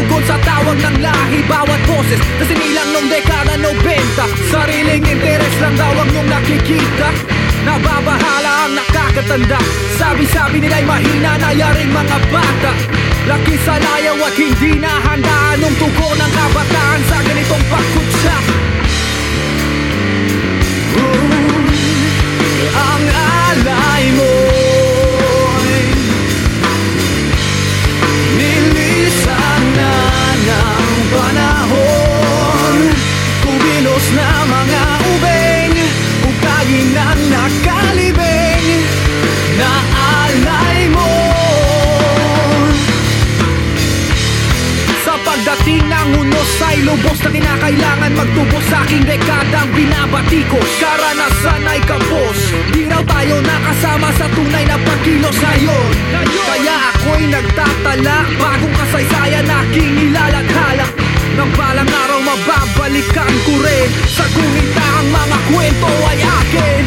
tumugon sa tawag ng lahi. Bawat boses na sinilang nung dekada 90 Sariling interes lang daw ang iyong nakikita. Nababahala ang nakakatanda. Sabi-sabi nila'y mahina na yaring mga bata. Laki sa layaw at hindi na handa. Anong tugo ng kabataan unos ay lubos na kinakailangan magtubos sa aking dekadang binabati ko. Karanasan ay kapos. Di raw tayo nakasama sa tunay na pagkilos ngayon Kaya ako'y nagtatala Bagong kasaysayan aking nilalaghala. Nang balang araw mababalikan ko rin. Sa gunita ang mga kwento ay akin